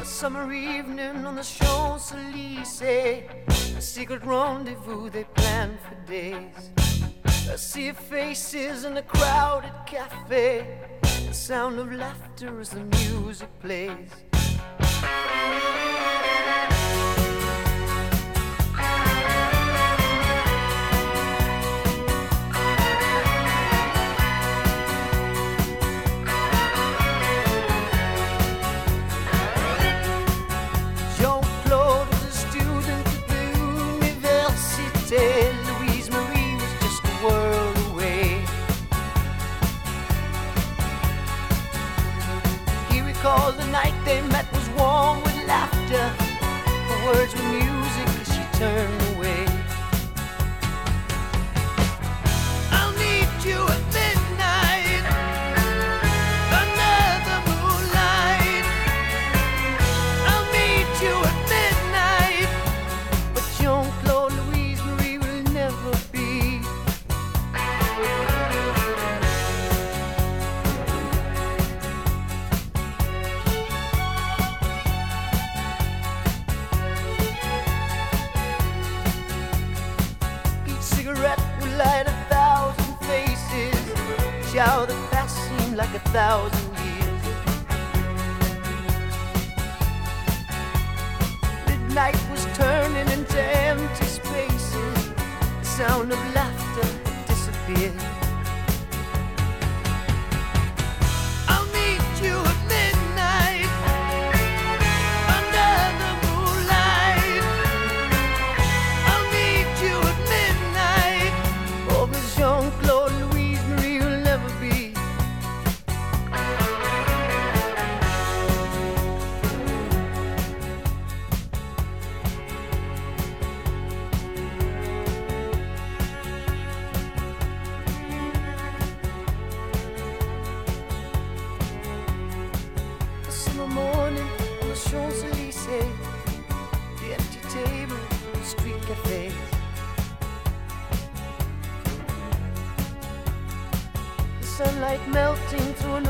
A summer evening on the Champs Elysees, a secret rendezvous they planned for days. I see faces in a crowded cafe, the sound of laughter as the music plays. Recalled the night they met was warm with laughter. Her words Hour that passed seemed like a thousand years. Midnight was turning into empty spaces. The sound of laughter disappeared. Summer morning on the Champs-Elysees, the empty table, the street cafes. The sunlight melting through an